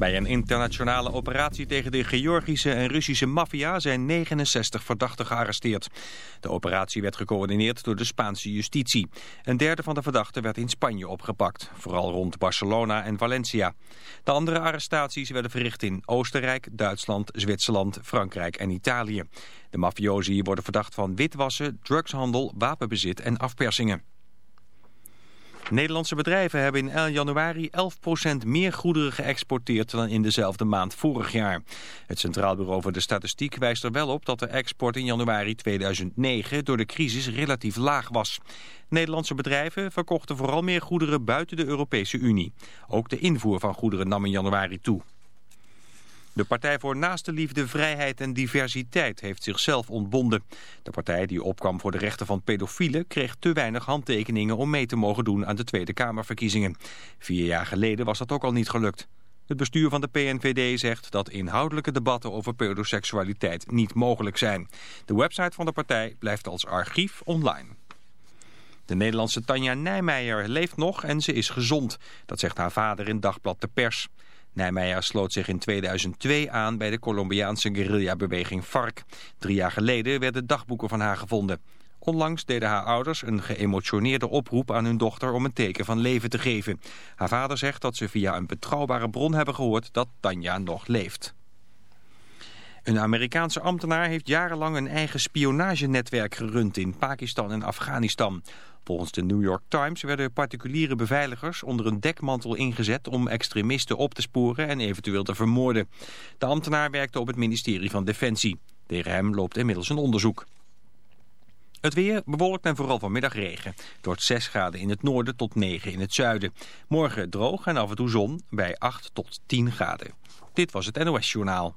Bij een internationale operatie tegen de Georgische en Russische maffia zijn 69 verdachten gearresteerd. De operatie werd gecoördineerd door de Spaanse justitie. Een derde van de verdachten werd in Spanje opgepakt, vooral rond Barcelona en Valencia. De andere arrestaties werden verricht in Oostenrijk, Duitsland, Zwitserland, Frankrijk en Italië. De mafiosi worden verdacht van witwassen, drugshandel, wapenbezit en afpersingen. Nederlandse bedrijven hebben in januari 11% meer goederen geëxporteerd dan in dezelfde maand vorig jaar. Het Centraal Bureau voor de Statistiek wijst er wel op dat de export in januari 2009 door de crisis relatief laag was. Nederlandse bedrijven verkochten vooral meer goederen buiten de Europese Unie. Ook de invoer van goederen nam in januari toe. De Partij voor Naaste Liefde, Vrijheid en Diversiteit heeft zichzelf ontbonden. De partij die opkwam voor de rechten van pedofielen kreeg te weinig handtekeningen om mee te mogen doen aan de Tweede Kamerverkiezingen. Vier jaar geleden was dat ook al niet gelukt. Het bestuur van de PNVD zegt dat inhoudelijke debatten over pedoseksualiteit niet mogelijk zijn. De website van de partij blijft als archief online. De Nederlandse Tanja Nijmeijer leeft nog en ze is gezond. Dat zegt haar vader in Dagblad de Pers. Nijmeijer sloot zich in 2002 aan bij de Colombiaanse guerrillabeweging FARC. Drie jaar geleden werden dagboeken van haar gevonden. Onlangs deden haar ouders een geëmotioneerde oproep aan hun dochter om een teken van leven te geven. Haar vader zegt dat ze via een betrouwbare bron hebben gehoord dat Tanja nog leeft. Een Amerikaanse ambtenaar heeft jarenlang een eigen spionagenetwerk gerund in Pakistan en Afghanistan. Volgens de New York Times werden particuliere beveiligers onder een dekmantel ingezet om extremisten op te sporen en eventueel te vermoorden. De ambtenaar werkte op het ministerie van Defensie. Tegen hem loopt inmiddels een onderzoek. Het weer bewolkt en vooral vanmiddag regen. Het wordt 6 graden in het noorden tot 9 in het zuiden. Morgen droog en af en toe zon bij 8 tot 10 graden. Dit was het NOS Journaal.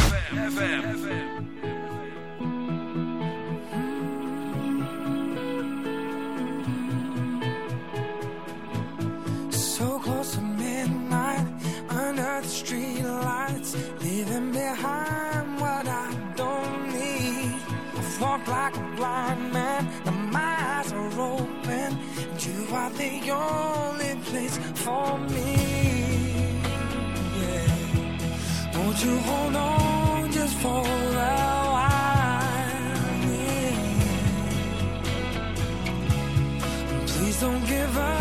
Streetlights street lights, leaving behind what I don't need. I walk like a blind man, and my eyes are open. And you are the only place for me. Yeah. Won't you hold on just for a while? Yeah. Please don't give up.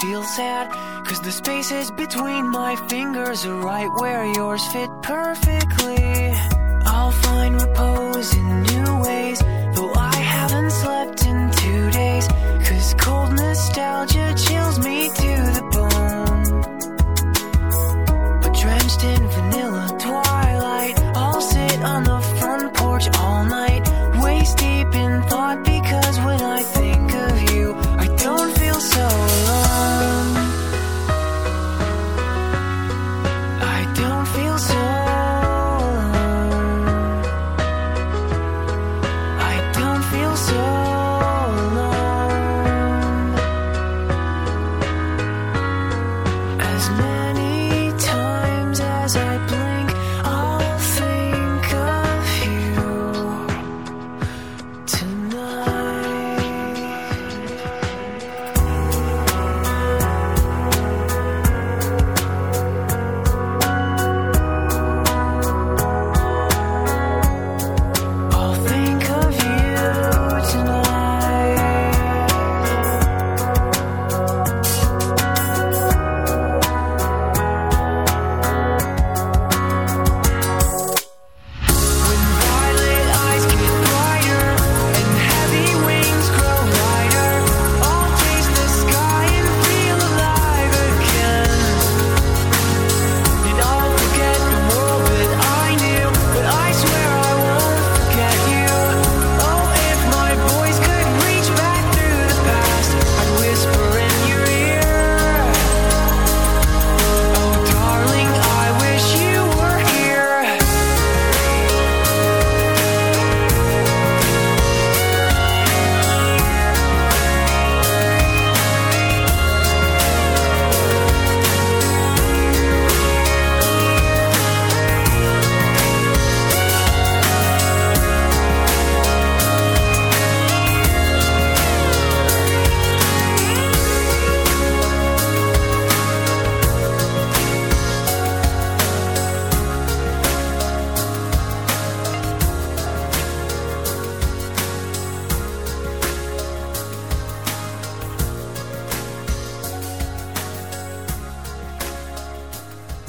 feel sad. Cause the spaces between my fingers are right where yours fit perfectly. I'll find repose in you.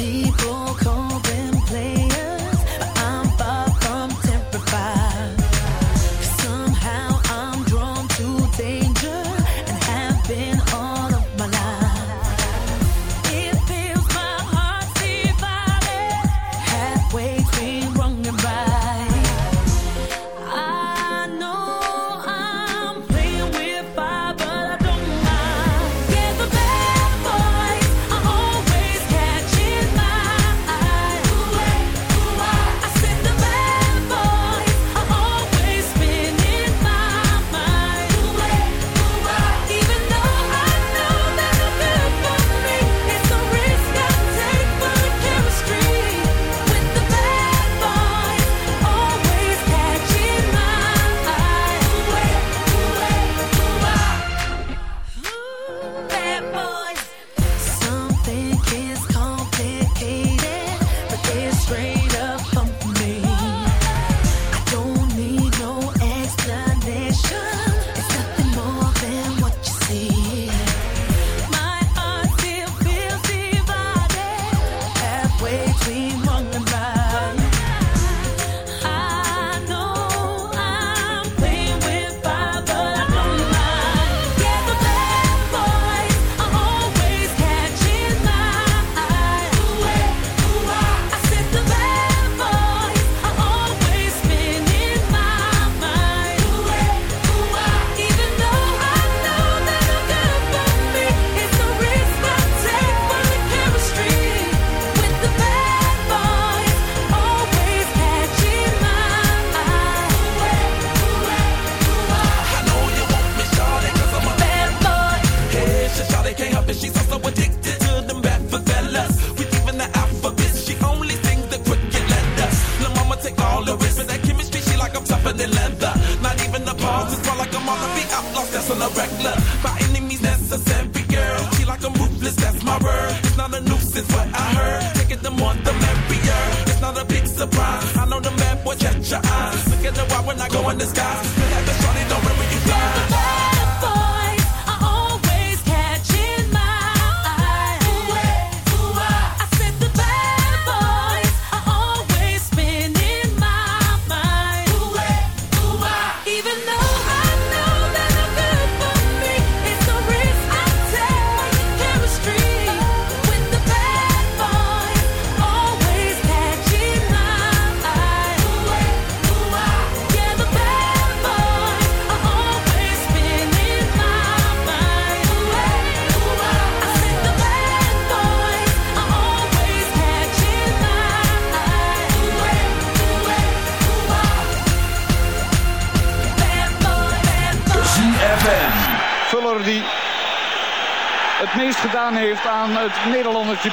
一口口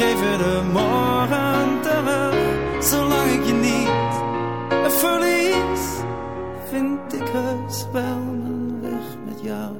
Geef je de morgen terug. Zolang ik je niet verlies, vind ik heus wel mijn weg met jou.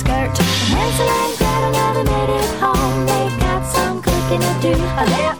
skirt. And Hansel and Gretel never made it home. They got some cooking to do of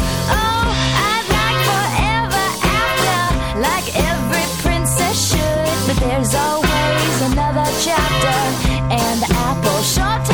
There's always another chapter, and the apple sure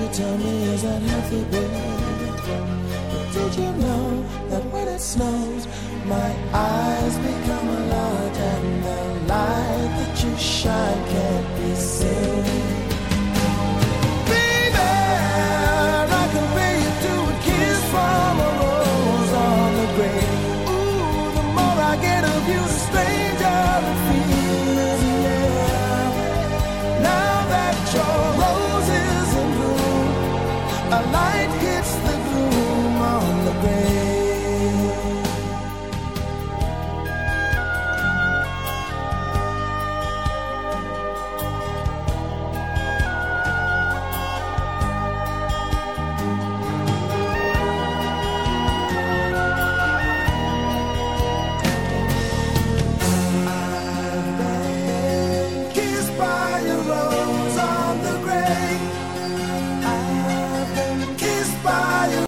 you tell me is that healthy, baby? But did you know that when it snows, my eyes become large and the light that you shine can't be seen?